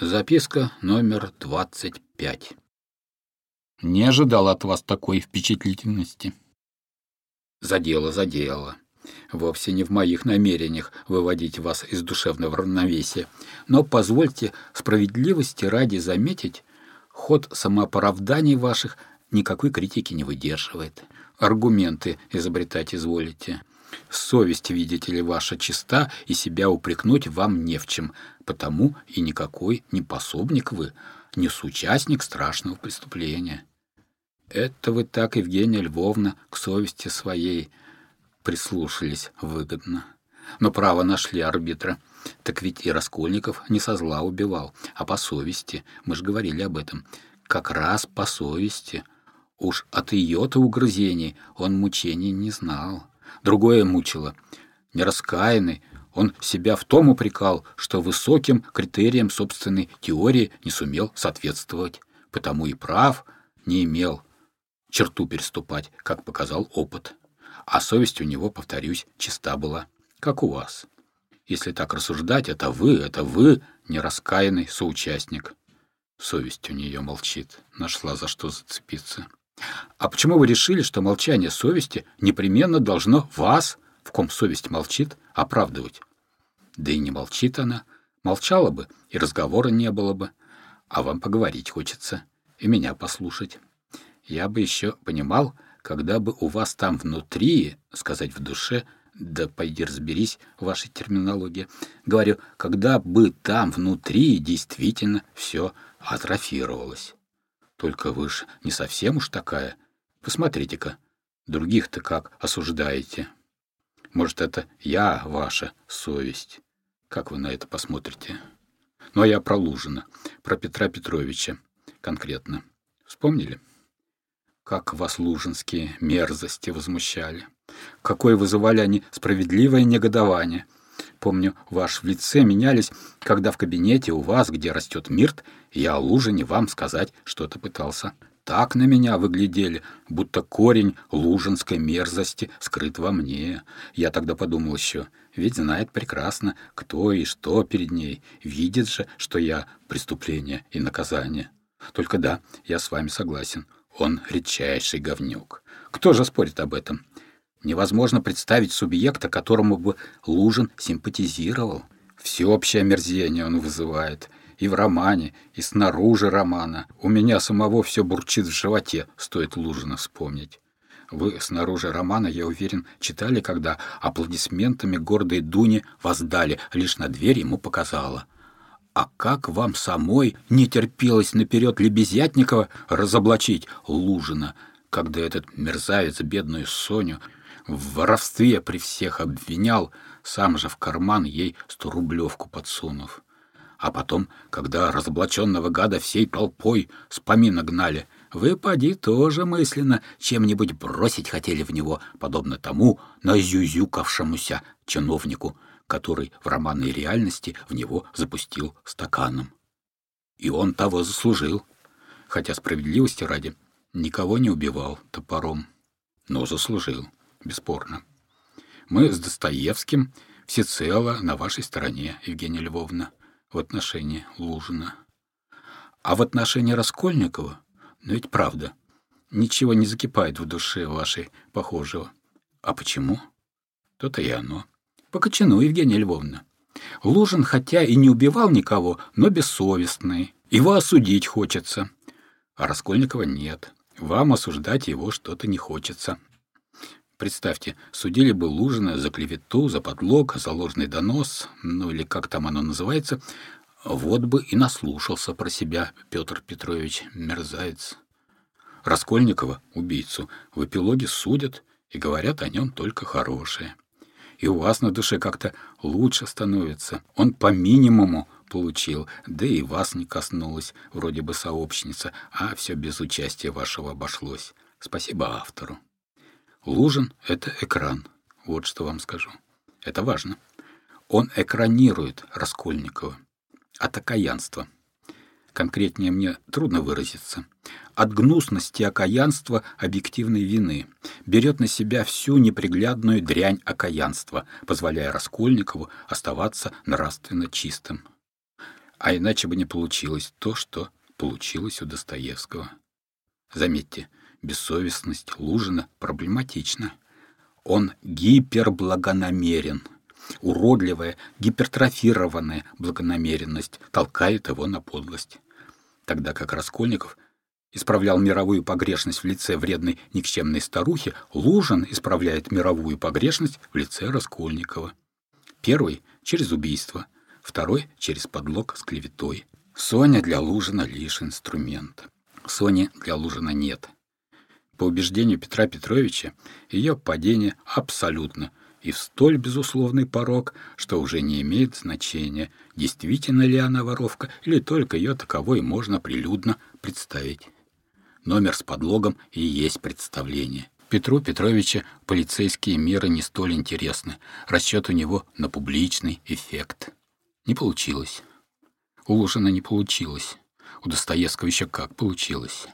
Записка номер 25. Не ожидал от вас такой впечатлительности. За дело, за дело. Вовсе не в моих намерениях выводить вас из душевного равновесия, но позвольте справедливости ради заметить, ход самооправданий ваших никакой критики не выдерживает. Аргументы изобретать изволите. Совесть, видите ли, ваша чиста, и себя упрекнуть вам не в чем, потому и никакой не пособник вы, не соучастник страшного преступления. Это вы так, Евгения Львовна, к совести своей прислушались выгодно. Но право нашли арбитра. Так ведь и Раскольников не со зла убивал, а по совести. Мы же говорили об этом. Как раз по совести. Уж от ее-то угрызений он мучений не знал. Другое мучило. Нераскаянный, он себя в том упрекал, что высоким критериям собственной теории не сумел соответствовать, потому и прав не имел черту переступать, как показал опыт. А совесть у него, повторюсь, чиста была, как у вас. Если так рассуждать, это вы, это вы, нераскаянный соучастник. Совесть у нее молчит, нашла за что зацепиться. А почему вы решили, что молчание совести непременно должно вас, в ком совесть молчит, оправдывать? Да и не молчит она. Молчала бы, и разговора не было бы. А вам поговорить хочется, и меня послушать. Я бы еще понимал, когда бы у вас там внутри, сказать в душе, да пойди разберись в вашей терминологии, говорю, когда бы там внутри действительно все атрофировалось. Только вы ж не совсем уж такая. Посмотрите-ка, других-то как осуждаете. Может, это я ваша совесть. Как вы на это посмотрите? Ну, а я про Лужина, про Петра Петровича конкретно. Вспомнили? Как вас лужинские мерзости возмущали. Какое вызывали они справедливое негодование. Помню, ваш в лице менялись, когда в кабинете у вас, где растет мирт, я о Лужине вам сказать что-то пытался. Так на меня выглядели, будто корень лужинской мерзости скрыт во мне. Я тогда подумал еще, ведь знает прекрасно, кто и что перед ней, видит же, что я преступление и наказание. Только да, я с вами согласен, он редчайший говнюк. Кто же спорит об этом? Невозможно представить субъекта, которому бы Лужин симпатизировал. Всеобщее омерзение он вызывает. И в романе, и снаружи романа. У меня самого все бурчит в животе, стоит Лужина вспомнить. Вы снаружи романа, я уверен, читали, когда аплодисментами гордой Дуни воздали, лишь на дверь ему показала. А как вам самой не терпелось наперед Лебезятникова разоблачить Лужина, когда этот мерзавец бедную Соню в воровстве при всех обвинял, сам же в карман ей сторублевку подсунув. А потом, когда разоблаченного гада всей толпой с помина гнали, вы, поди, тоже мысленно чем-нибудь бросить хотели в него, подобно тому назюзюкавшемуся чиновнику, который в романной реальности в него запустил стаканом. И он того заслужил, хотя справедливости ради никого не убивал топором, но заслужил бесспорно. Мы с Достоевским всецело на вашей стороне, Евгения Львовна, в отношении Лужина. А в отношении Раскольникова, ну ведь правда, ничего не закипает в душе вашей похожего. А почему? То-то и оно. По Евгения Львовна. Лужин хотя и не убивал никого, но бессовестный. Его осудить хочется. А Раскольникова нет. Вам осуждать его что-то не хочется. Представьте, судили бы Лужина за клевету, за подлог, за ложный донос, ну или как там оно называется, вот бы и наслушался про себя Петр Петрович, мерзавец. Раскольникова, убийцу, в эпилоге судят и говорят о нем только хорошее. И у вас на душе как-то лучше становится. Он по минимуму получил, да и вас не коснулось, вроде бы сообщница, а все без участия вашего обошлось. Спасибо автору. Лужин — это экран. Вот что вам скажу. Это важно. Он экранирует Раскольникова. От окаянства. Конкретнее мне трудно выразиться. От гнусности окаянства объективной вины. Берет на себя всю неприглядную дрянь окаянства, позволяя Раскольникову оставаться нравственно чистым. А иначе бы не получилось то, что получилось у Достоевского. Заметьте, бессовестность Лужина проблематична. Он гиперблагонамерен. Уродливая, гипертрофированная благонамеренность толкает его на подлость. Тогда как Раскольников исправлял мировую погрешность в лице вредной никчемной старухи, Лужин исправляет мировую погрешность в лице Раскольникова. Первый — через убийство, второй — через подлог с клеветой. Соня для Лужина лишь инструмент. Сони для Лужина нет. По убеждению Петра Петровича, ее падение абсолютно и в столь безусловный порог, что уже не имеет значения, действительно ли она воровка или только ее таковой можно прилюдно представить. Номер с подлогом и есть представление. Петру Петровича полицейские меры не столь интересны. Расчет у него на публичный эффект. Не получилось. У Лужина не получилось. У Достоевского еще как получилось.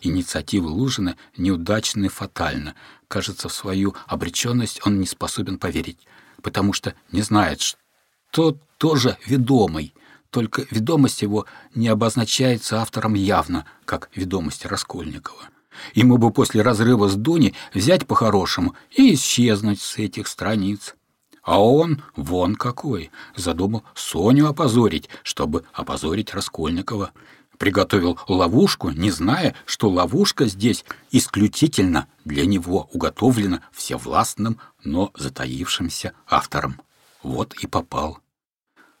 Инициатива Лужина неудачна и фатальна. Кажется, в свою обреченность он не способен поверить, потому что не знает, что тоже ведомый, только ведомость его не обозначается автором явно, как ведомость Раскольникова. Ему бы после разрыва с Дуни взять по-хорошему и исчезнуть с этих страниц. А он, вон какой, задумал Соню опозорить, чтобы опозорить Раскольникова. Приготовил ловушку, не зная, что ловушка здесь исключительно для него уготовлена всевластным, но затаившимся автором. Вот и попал.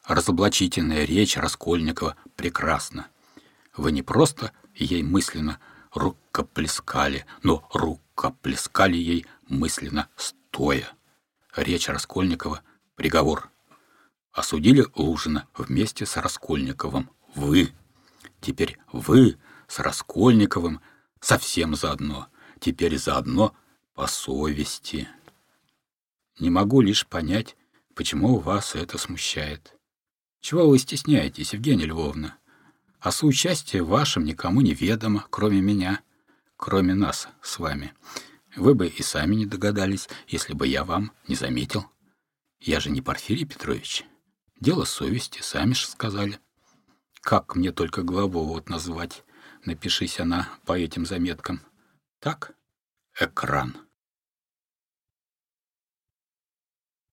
Разоблачительная речь Раскольникова прекрасна. Вы не просто ей мысленно рукоплескали, но рукоплескали ей мысленно стоя. Речь Раскольникова — приговор. Осудили Лужина вместе с Раскольниковым. Вы. Теперь вы с Раскольниковым совсем заодно. Теперь заодно по совести. Не могу лишь понять, почему вас это смущает. Чего вы стесняетесь, Евгения Львовна? А соучастие вашим никому не ведомо, кроме меня, кроме нас с вами. Вы бы и сами не догадались, если бы я вам не заметил. Я же не Порфирий Петрович. Дело совести, сами же сказали. Как мне только главу вот назвать? Напишись она по этим заметкам. Так? Экран.